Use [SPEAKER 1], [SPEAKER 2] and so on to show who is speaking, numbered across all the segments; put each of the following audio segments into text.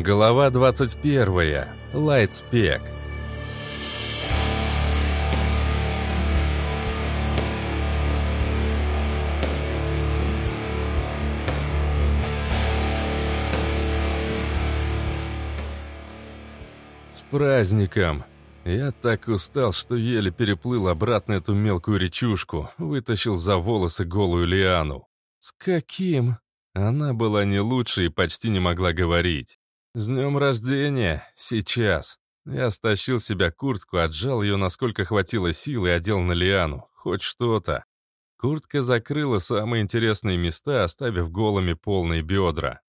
[SPEAKER 1] Глава 21. Лайтспек. С праздником! Я так устал, что еле переплыл обратно эту мелкую речушку, вытащил за волосы голую лиану. С каким? Она была не лучше и почти не могла говорить. «С днем рождения! Сейчас!» Я стащил себя куртку, отжал ее, насколько хватило сил, и одел на лиану. Хоть что-то. Куртка закрыла самые интересные места, оставив голыми полные бедра.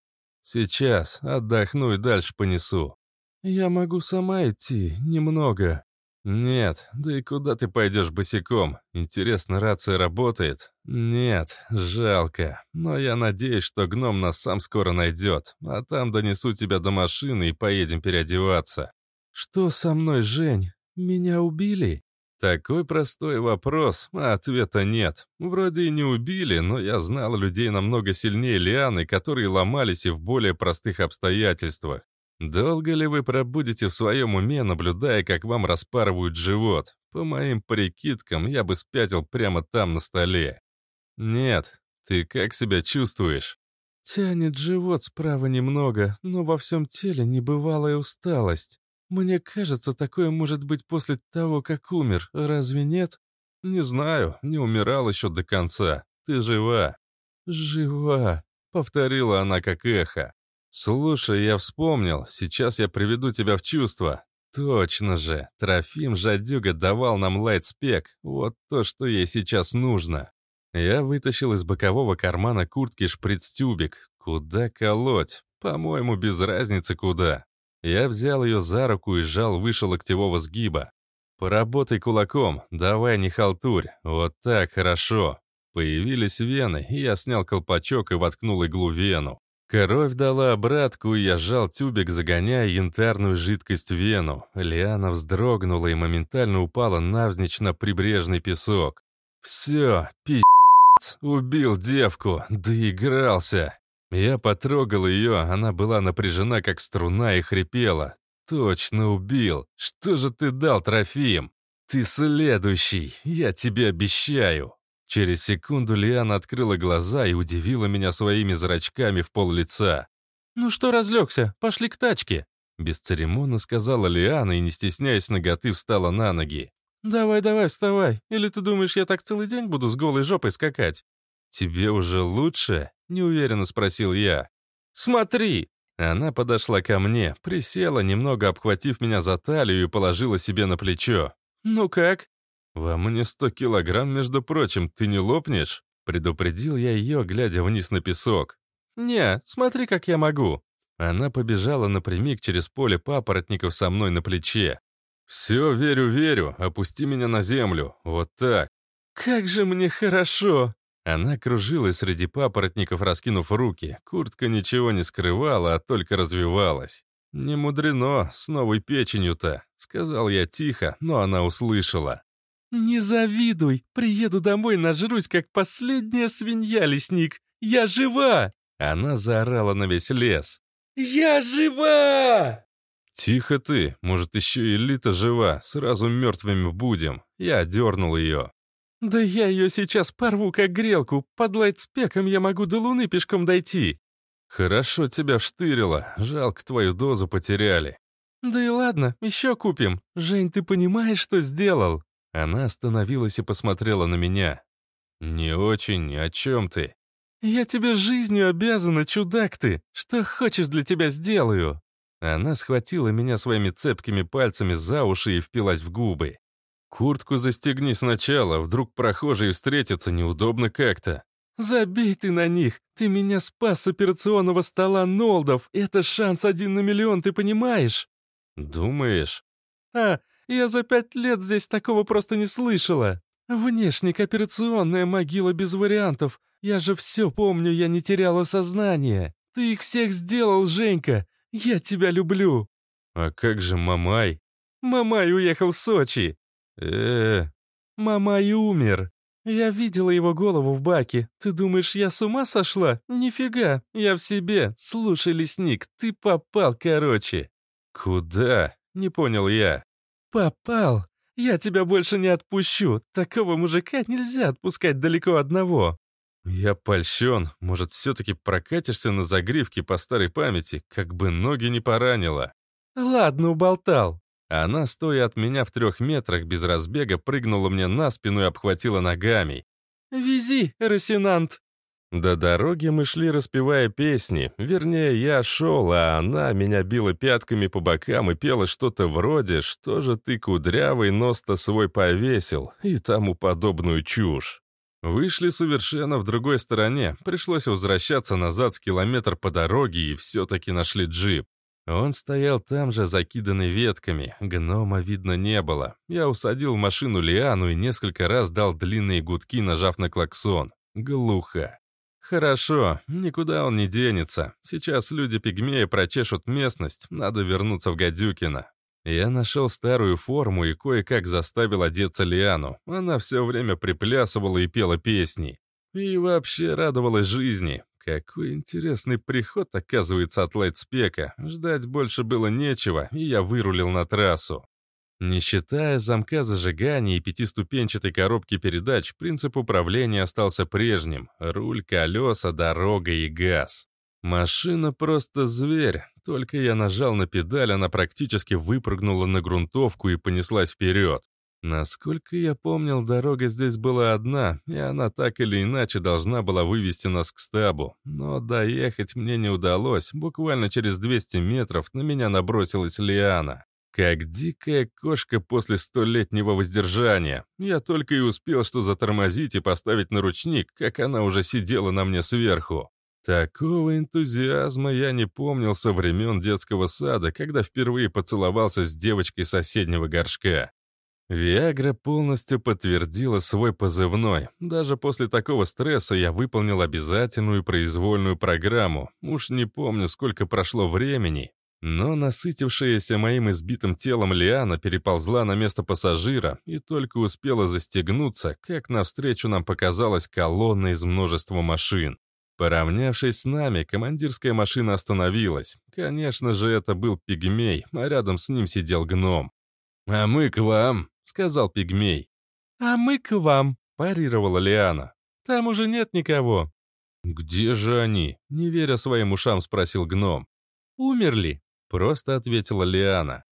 [SPEAKER 1] Сейчас отдохну и дальше понесу. «Я могу сама идти, немного». «Нет, да и куда ты пойдешь босиком? Интересно, рация работает?» «Нет, жалко. Но я надеюсь, что гном нас сам скоро найдет, а там донесу тебя до машины и поедем переодеваться». «Что со мной, Жень? Меня убили?» Такой простой вопрос, а ответа нет. Вроде и не убили, но я знал людей намного сильнее Лианы, которые ломались и в более простых обстоятельствах. Долго ли вы пробудете в своем уме, наблюдая, как вам распарывают живот? По моим прикидкам, я бы спятил прямо там на столе. Нет, ты как себя чувствуешь? Тянет живот справа немного, но во всем теле небывалая усталость. Мне кажется, такое может быть после того, как умер, разве нет? Не знаю, не умирал еще до конца. Ты жива. Жива, повторила она как эхо. «Слушай, я вспомнил, сейчас я приведу тебя в чувство. Точно же, Трофим Жадюга давал нам лайтспек, вот то, что ей сейчас нужно». Я вытащил из бокового кармана куртки шприц-тюбик. Куда колоть? По-моему, без разницы куда. Я взял ее за руку и сжал выше локтевого сгиба. «Поработай кулаком, давай не халтурь, вот так хорошо». Появились вены, и я снял колпачок и воткнул иглу вену. Кровь дала обратку, и я сжал тюбик, загоняя янтарную жидкость в вену. Лиана вздрогнула и моментально упала навзничь на прибрежный песок. «Все, пиздец, убил девку, доигрался». Я потрогал ее, она была напряжена, как струна, и хрипела. «Точно убил. Что же ты дал, Трофим? Ты следующий, я тебе обещаю». Через секунду Лиана открыла глаза и удивила меня своими зрачками в пол лица. «Ну что разлегся? Пошли к тачке!» Бесцеремонно сказала Лиана и, не стесняясь ноготы, встала на ноги. «Давай, давай, вставай. Или ты думаешь, я так целый день буду с голой жопой скакать?» «Тебе уже лучше?» — неуверенно спросил я. «Смотри!» Она подошла ко мне, присела, немного обхватив меня за талию и положила себе на плечо. «Ну как?» «Во мне сто килограмм, между прочим, ты не лопнешь?» Предупредил я ее, глядя вниз на песок. «Не, смотри, как я могу». Она побежала напрямик через поле папоротников со мной на плече. «Все, верю, верю, опусти меня на землю, вот так». «Как же мне хорошо!» Она кружилась среди папоротников, раскинув руки. Куртка ничего не скрывала, а только развивалась. «Не мудрено, с новой печенью-то», — сказал я тихо, но она услышала. «Не завидуй! Приеду домой, нажрусь, как последняя свинья, лесник! Я жива!» Она заорала на весь лес. «Я жива!» «Тихо ты, может, еще и Лита жива, сразу мертвыми будем». Я дернул ее. «Да я ее сейчас порву, как грелку, под лайтспеком я могу до луны пешком дойти». «Хорошо тебя вштырило, жалко твою дозу потеряли». «Да и ладно, еще купим. Жень, ты понимаешь, что сделал?» Она остановилась и посмотрела на меня. «Не очень, о чем ты?» «Я тебе жизнью обязана, чудак ты! Что хочешь для тебя сделаю!» Она схватила меня своими цепкими пальцами за уши и впилась в губы. «Куртку застегни сначала, вдруг прохожие встретятся, неудобно как-то». «Забей ты на них! Ты меня спас с операционного стола Нолдов! Это шанс один на миллион, ты понимаешь?» «Думаешь?» «А, я за пять лет здесь такого просто не слышала. Внешник операционная могила без вариантов. Я же все помню, я не теряла сознание. Ты их всех сделал, Женька. Я тебя люблю. А как же Мамай? Мамай уехал в Сочи. э Мамай умер.
[SPEAKER 2] «Я видела его голову в баке. Ты думаешь, я с ума сошла? Нифига, я в себе. Слушай, лесник, ты попал, короче».
[SPEAKER 1] «Куда?» — не понял я.
[SPEAKER 2] «Попал. Я тебя больше не отпущу. Такого мужика нельзя отпускать далеко одного».
[SPEAKER 1] «Я польщен. Может, все-таки прокатишься на загривке по старой памяти, как бы ноги не поранило?»
[SPEAKER 2] «Ладно, уболтал».
[SPEAKER 1] Она, стоя от меня в трех метрах, без разбега, прыгнула мне на спину и обхватила ногами.
[SPEAKER 2] «Вези, Росинант!»
[SPEAKER 1] До дороги мы шли, распевая песни. Вернее, я шел, а она меня била пятками по бокам и пела что-то вроде «Что же ты, кудрявый, нос-то свой повесил?» и тому подобную чушь. Вышли совершенно в другой стороне. Пришлось возвращаться назад с километр по дороге и все-таки нашли джип. Он стоял там же, закиданный ветками. Гнома видно не было. Я усадил в машину Лиану и несколько раз дал длинные гудки, нажав на клаксон. Глухо. Хорошо, никуда он не денется. Сейчас люди-пигмеи прочешут местность, надо вернуться в Гадюкино. Я нашел старую форму и кое-как заставил одеться Лиану. Она все время приплясывала и пела песни. И вообще радовалась жизни. Какой интересный приход, оказывается, от Лайтспека. Ждать больше было нечего, и я вырулил на трассу. Не считая замка зажигания и пятиступенчатой коробки передач, принцип управления остался прежним. Руль, колеса, дорога и газ. Машина просто зверь. Только я нажал на педаль, она практически выпрыгнула на грунтовку и понеслась вперед. Насколько я помнил, дорога здесь была одна, и она так или иначе должна была вывести нас к стабу. Но доехать мне не удалось. Буквально через 200 метров на меня набросилась Лиана. Как дикая кошка после столетнего воздержания. Я только и успел что затормозить и поставить на ручник, как она уже сидела на мне сверху. Такого энтузиазма я не помнил со времен детского сада, когда впервые поцеловался с девочкой соседнего горшка. Виагра полностью подтвердила свой позывной. Даже после такого стресса я выполнил обязательную произвольную программу. Уж не помню, сколько прошло времени, но насытившаяся моим избитым телом Лиана переползла на место пассажира и только успела застегнуться, как навстречу нам показалась колонна из множества машин. Поравнявшись с нами, командирская машина остановилась. Конечно же, это был пигмей, а рядом с ним сидел гном. «А мы к вам», сказал пигмей.
[SPEAKER 2] «А мы к вам», — парировала Лиана. «Там уже нет никого».
[SPEAKER 1] «Где же они?» — не веря своим ушам, спросил гном.
[SPEAKER 2] «Умерли», — просто ответила Лиана.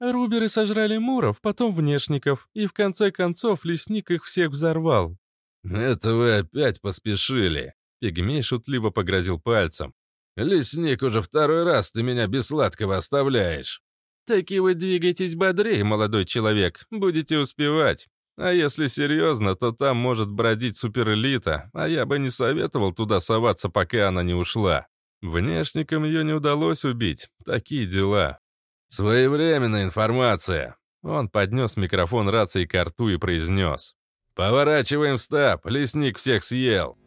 [SPEAKER 2] «Руберы сожрали муров, потом внешников, и в конце концов лесник их всех взорвал».
[SPEAKER 1] «Это вы опять поспешили», — пигмей шутливо погрозил пальцем. «Лесник, уже второй раз ты меня без сладкого оставляешь».
[SPEAKER 2] «Таки вы двигайтесь бодрее, молодой человек, будете успевать. А если серьезно, то там может бродить суперэлита, а я бы не советовал туда соваться, пока она не ушла. Внешникам ее не удалось убить. Такие дела».
[SPEAKER 1] «Своевременная информация». Он поднес микрофон рации к рту и произнес. «Поворачиваем в стаб, лесник всех съел».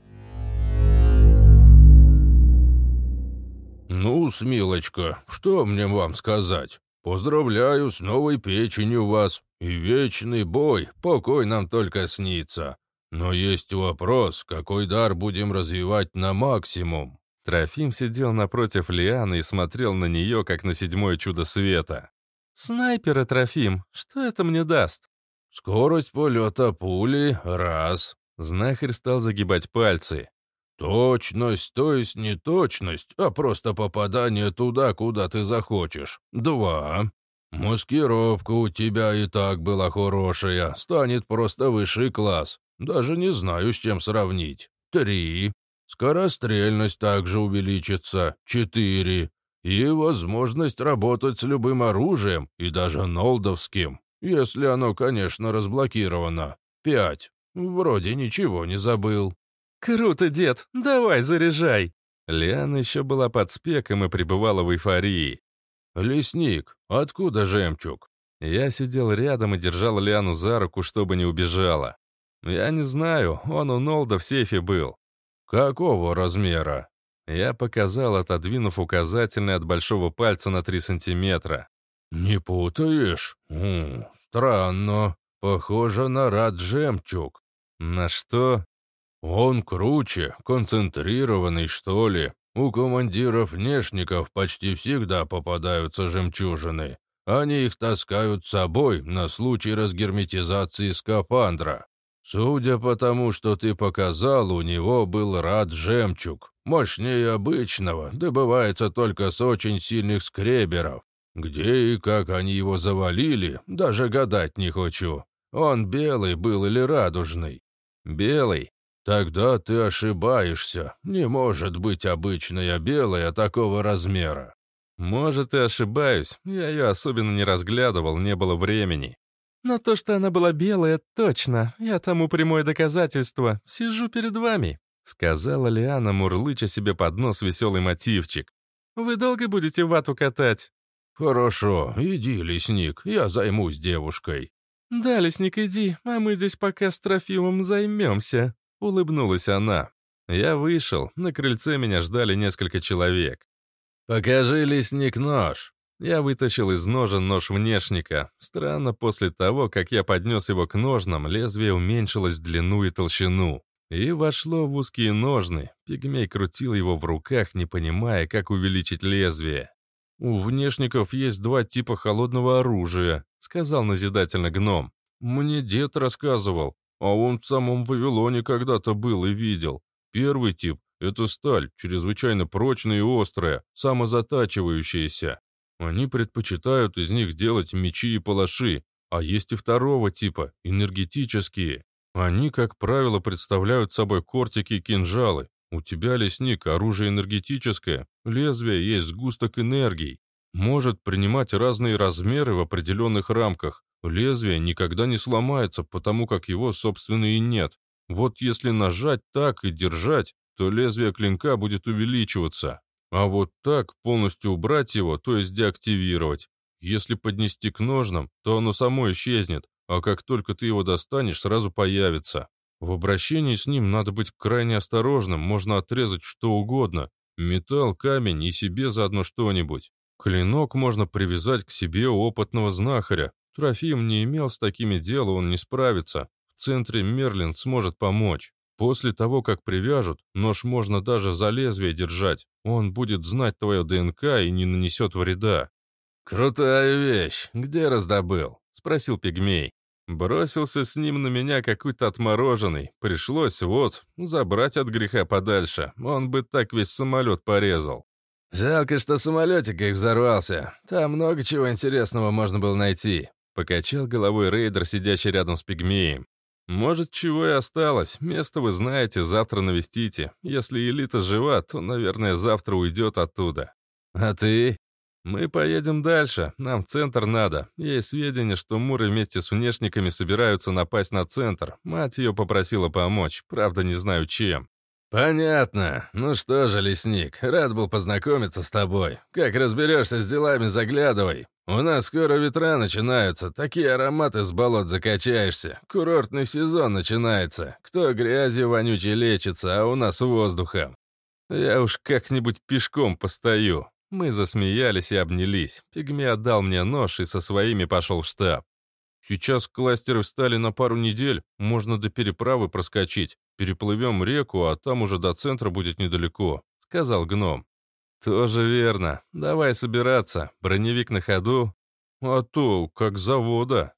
[SPEAKER 3] «Ну, смилочка, что мне вам сказать? Поздравляю с новой печенью вас, и вечный бой, покой нам только снится. Но есть вопрос, какой дар будем развивать на максимум?»
[SPEAKER 1] Трофим сидел напротив Лианы и смотрел на нее, как на седьмое чудо света.
[SPEAKER 2] «Снайпера, Трофим, что это мне даст?»
[SPEAKER 3] «Скорость полета пули — раз».
[SPEAKER 1] Знахарь стал загибать пальцы.
[SPEAKER 3] Точность, то есть не точность, а просто попадание туда, куда ты захочешь. Два. Маскировка у тебя и так была хорошая, станет просто высший класс. Даже не знаю, с чем сравнить. Три. Скорострельность также увеличится. Четыре. И возможность работать с любым оружием, и даже нолдовским, если оно, конечно, разблокировано. Пять. Вроде ничего не забыл.
[SPEAKER 2] «Круто, дед! Давай, заряжай!»
[SPEAKER 1] Лиана еще была под спеком и пребывала в эйфории.
[SPEAKER 3] «Лесник, откуда жемчуг?»
[SPEAKER 1] Я сидел рядом и держал Лиану за руку, чтобы не убежала. «Я не знаю, он у Нолда в сейфе был».
[SPEAKER 3] «Какого размера?»
[SPEAKER 1] Я показал, отодвинув указательный от большого пальца на 3 сантиметра.
[SPEAKER 3] «Не путаешь? М -м, странно. Похоже на рад жемчуг.
[SPEAKER 1] На что?
[SPEAKER 3] Он круче, концентрированный, что ли. У командиров внешников почти всегда попадаются жемчужины. Они их таскают с собой на случай разгерметизации скафандра. Судя по тому, что ты показал, у него был рад жемчуг. Мощнее обычного, добывается только с очень сильных скреберов. Где и как они его завалили, даже гадать не хочу. Он белый был или радужный?
[SPEAKER 1] Белый.
[SPEAKER 3] Тогда ты ошибаешься. Не может быть обычная белая такого размера.
[SPEAKER 1] Может, и ошибаюсь. Я ее особенно не разглядывал, не было времени.
[SPEAKER 2] Но то, что она была белая, точно. Я тому прямое доказательство. Сижу перед вами», —
[SPEAKER 1] сказала Лиана, мурлыча себе под нос веселый мотивчик.
[SPEAKER 2] «Вы долго будете вату катать?»
[SPEAKER 3] «Хорошо, иди, лесник, я займусь девушкой».
[SPEAKER 2] «Да, лесник, иди, а мы здесь пока с Трофимом займемся», — улыбнулась она.
[SPEAKER 1] Я вышел, на крыльце меня ждали несколько человек.
[SPEAKER 3] «Покажи, лесник, нож!»
[SPEAKER 1] Я вытащил из ножен нож внешника. Странно, после того, как я поднес его к ножнам, лезвие уменьшилось в длину и толщину. И вошло в узкие ножны. Пигмей крутил его в руках, не понимая, как увеличить лезвие.
[SPEAKER 2] «У внешников есть два типа холодного оружия», — сказал назидательно гном. «Мне дед рассказывал, а он в самом Вавилоне когда-то был и видел. Первый тип — это сталь, чрезвычайно прочная и острая, самозатачивающаяся. Они предпочитают из них делать мечи и палаши, а есть и второго типа, энергетические. Они, как правило, представляют собой кортики и кинжалы. У тебя, лесник, оружие энергетическое, лезвие есть сгусток энергии. Может принимать разные размеры в определенных рамках. Лезвие никогда не сломается, потому как его, собственно, и нет. Вот если нажать так и держать, то лезвие клинка будет увеличиваться. А вот так полностью убрать его, то есть деактивировать. Если поднести к ножнам, то оно само исчезнет, а как только ты его достанешь, сразу появится. В обращении с ним надо быть крайне осторожным, можно отрезать что угодно. Металл, камень и себе заодно что-нибудь. Клинок можно привязать к себе опытного знахаря. Трофим не имел с такими дел, он не справится. В центре Мерлин сможет помочь. После того, как привяжут, нож можно даже за лезвие держать. Он будет знать твое ДНК и не нанесет вреда».
[SPEAKER 1] «Крутая вещь. Где раздобыл?» — спросил пигмей. Бросился с ним на меня какой-то отмороженный. Пришлось, вот, забрать от греха подальше. Он бы так весь самолет порезал. «Жалко, что самолетик их взорвался. Там много чего интересного можно было найти», — покачал головой рейдер, сидящий рядом с пигмеем. Может, чего и осталось. Место вы знаете, завтра навестите. Если элита жива, то, наверное, завтра уйдет оттуда. А ты? Мы поедем дальше. Нам центр надо. Есть сведения, что Муры вместе с внешниками собираются напасть на центр. Мать ее попросила помочь. Правда, не знаю чем. «Понятно. Ну что же, лесник, рад был познакомиться с тобой. Как разберешься с делами, заглядывай. У нас скоро ветра начинаются, такие ароматы с болот закачаешься. Курортный сезон начинается. Кто грязью вонючей лечится, а у нас воздухом. Я уж как-нибудь пешком постою. Мы засмеялись и обнялись. Пигми отдал мне нож и со своими пошел в штаб. Сейчас кластеры встали на пару недель, можно до переправы проскочить. Переплывем реку, а там уже до центра будет недалеко», — сказал гном. «Тоже верно. Давай собираться. Броневик на ходу. А то, как завода».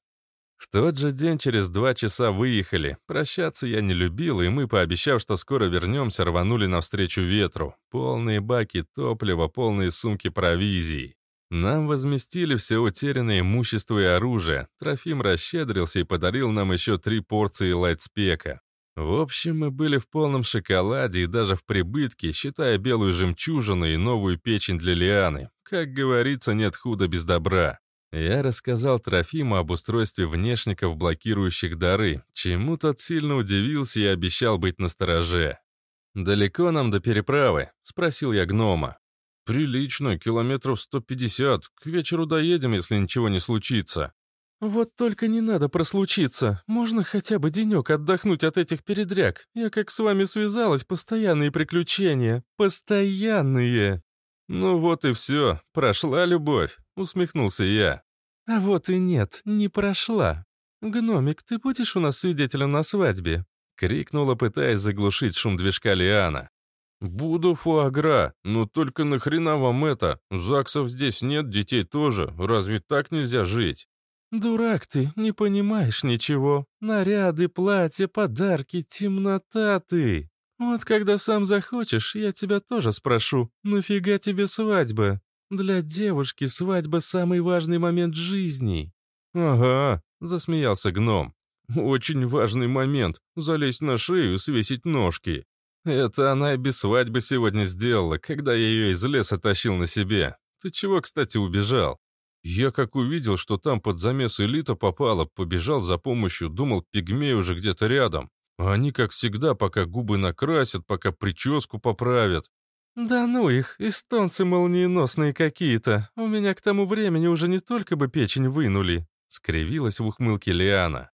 [SPEAKER 1] В тот же день через два часа выехали. Прощаться я не любил, и мы, пообещав, что скоро вернемся, рванули навстречу ветру. Полные баки топлива, полные сумки провизии. Нам возместили все утерянное имущество и оружие. Трофим расщедрился и подарил нам еще три порции лайтспека. В общем, мы были в полном шоколаде и даже в прибытке, считая белую жемчужину и новую печень для Лианы. Как говорится, нет худа без добра. Я рассказал Трофиму об устройстве внешников, блокирующих дары, чему тот сильно удивился и обещал быть настороже. «Далеко нам до переправы?» — спросил я гнома. «Прилично, километров 150. К вечеру доедем, если ничего не случится». «Вот только не надо прослучиться. Можно хотя бы денек отдохнуть от этих передряг. Я как с вами связалась, постоянные приключения. Постоянные!» «Ну вот и все. Прошла любовь», — усмехнулся я. «А вот и нет, не прошла. Гномик, ты будешь у нас свидетелем на свадьбе?» крикнула, пытаясь заглушить шум движка Лиана.
[SPEAKER 2] «Буду фуагра, но только нахрена вам это? Заксов здесь нет, детей тоже. Разве так нельзя жить?»
[SPEAKER 1] «Дурак ты, не понимаешь ничего. Наряды, платья, подарки, темнота ты. Вот когда сам захочешь, я тебя тоже спрошу, нафига тебе свадьба? Для девушки свадьба — самый важный момент жизни».
[SPEAKER 2] «Ага», — засмеялся гном. «Очень важный момент — залезть на шею свесить ножки.
[SPEAKER 1] Это она и без свадьбы сегодня сделала, когда я ее из леса тащил на себе. Ты чего, кстати, убежал?
[SPEAKER 2] Я как увидел, что там под замес элита попала, побежал за помощью, думал, пигмей уже где-то рядом. А они, как всегда, пока губы накрасят, пока прическу поправят.
[SPEAKER 1] «Да ну их, эстонцы молниеносные какие-то. У меня к тому времени уже не только бы печень вынули», — скривилась в ухмылке Лиана.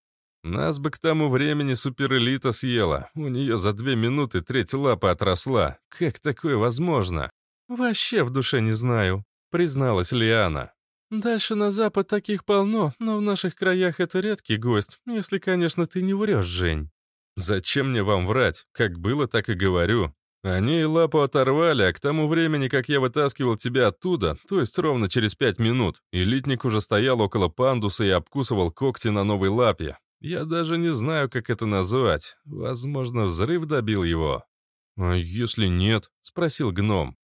[SPEAKER 1] Нас бы к тому времени суперэлита съела. У нее за две минуты треть лапы отросла. Как такое возможно? Вообще в душе не знаю, призналась Лиана. Дальше на запад таких полно, но в наших краях это редкий гость, если, конечно, ты не врешь, Жень. Зачем мне вам врать? Как было, так и говорю. Они и лапу оторвали, а к тому времени, как я вытаскивал тебя оттуда, то есть ровно через пять минут, элитник уже стоял около пандуса и обкусывал когти на новой лапе. Я даже не знаю, как это назвать. Возможно, взрыв добил его.
[SPEAKER 2] «А если нет?» — спросил гном.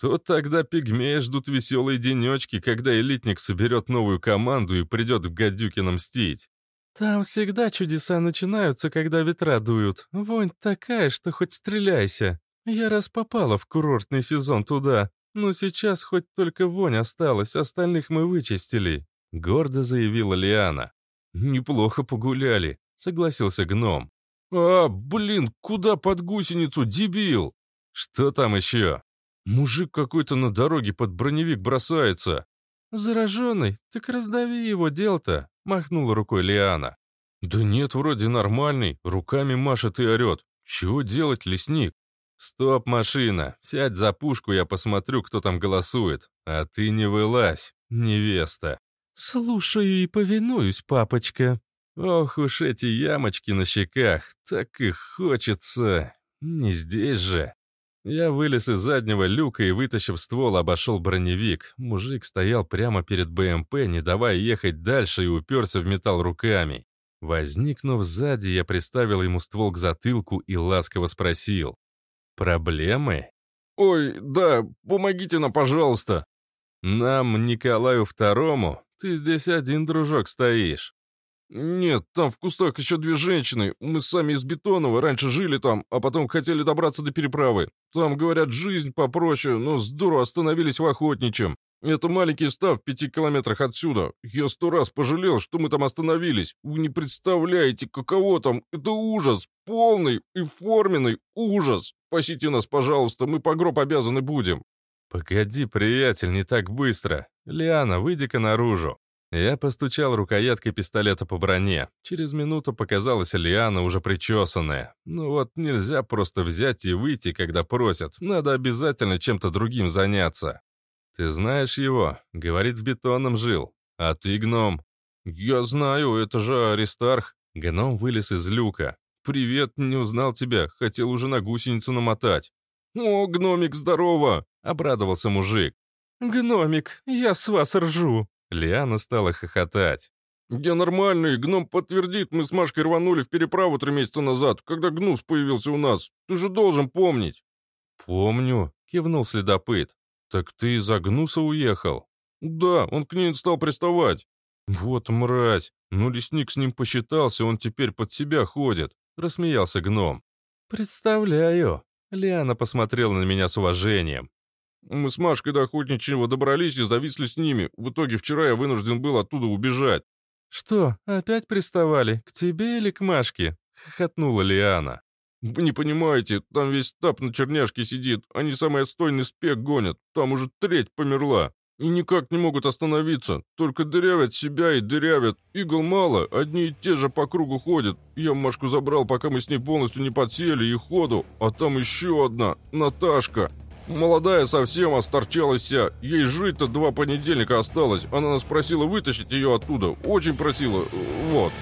[SPEAKER 1] «То тогда пигмеи ждут веселые денечки, когда элитник соберет новую команду и придет в Гадюкина мстить. Там всегда чудеса начинаются, когда ветра дуют. Вонь такая, что хоть стреляйся. Я раз попала в курортный сезон туда, но сейчас хоть только вонь осталась, остальных мы вычистили», — гордо заявила Лиана.
[SPEAKER 2] «Неплохо погуляли», — согласился гном.
[SPEAKER 1] «А, блин, куда под гусеницу, дебил?»
[SPEAKER 2] «Что там еще?»
[SPEAKER 1] «Мужик какой-то на дороге под броневик бросается». «Зараженный? Так раздави его, дел-то», — махнула рукой Лиана.
[SPEAKER 2] «Да нет, вроде нормальный, руками машет и орет. Чего делать, лесник?»
[SPEAKER 1] «Стоп, машина, сядь за пушку, я посмотрю, кто там голосует. А ты не вылазь, невеста». «Слушаю и повинуюсь, папочка». Ох уж эти ямочки на щеках, так и хочется. Не здесь же. Я вылез из заднего люка и, вытащив ствол, обошел броневик. Мужик стоял прямо перед БМП, не давая ехать дальше, и уперся в металл руками. Возникнув сзади, я приставил ему ствол к затылку и ласково спросил. «Проблемы?»
[SPEAKER 2] «Ой, да, помогите нам, пожалуйста!»
[SPEAKER 1] «Нам, Николаю Второму, ты здесь один, дружок, стоишь».
[SPEAKER 2] «Нет, там в кустах еще две женщины. Мы сами из Бетонова, раньше жили там, а потом хотели добраться до переправы. Там, говорят, жизнь попроще, но здорово остановились в Охотничьем. Это маленький став в пяти километрах отсюда. Я сто раз пожалел, что мы там остановились. Вы не представляете, каково там. Это ужас. Полный и форменный ужас. Спасите нас, пожалуйста, мы по гроб обязаны будем».
[SPEAKER 1] «Погоди, приятель, не так быстро. Лиана, выйди-ка наружу». Я постучал рукояткой пистолета по броне. Через минуту показалась Лиана уже причесанная. Ну вот нельзя просто взять и выйти, когда просят. Надо обязательно чем-то другим заняться. «Ты знаешь его?» Говорит, в бетонном жил. «А ты гном?»
[SPEAKER 2] «Я знаю, это же Аристарх».
[SPEAKER 1] Гном вылез из люка.
[SPEAKER 2] «Привет, не узнал тебя. Хотел уже на гусеницу намотать». «О, гномик, здорово!» — обрадовался мужик.
[SPEAKER 1] «Гномик, я с вас ржу!» Лиана стала хохотать.
[SPEAKER 2] «Я нормальный, гном подтвердит, мы с Машкой рванули в переправу три месяца назад, когда гнус появился у нас. Ты же должен помнить».
[SPEAKER 1] «Помню», — кивнул следопыт. «Так ты из-за гнуса уехал?»
[SPEAKER 2] «Да, он к ней стал приставать».
[SPEAKER 1] «Вот мразь! Ну, лесник с ним посчитался, он теперь под себя ходит», — рассмеялся гном. «Представляю». Лиана посмотрела на меня с уважением.
[SPEAKER 2] Мы с Машкой до охотничьего добрались и зависли с ними. В итоге вчера я вынужден был оттуда убежать».
[SPEAKER 1] «Что, опять приставали? К тебе или к Машке?» — хохотнула Лиана.
[SPEAKER 2] «Вы не понимаете, там весь стаб на черняшке сидит. Они самый отстойный спек гонят. Там уже треть померла. И никак не могут остановиться. Только дырявят себя и дырявят. Игл мало, одни и те же по кругу ходят. Я Машку забрал, пока мы с ней полностью не подсели и ходу. А там еще одна, Наташка. Молодая совсем осторчалась. Ей жить-то два понедельника осталось. Она нас просила вытащить ее оттуда. Очень просила. Вот.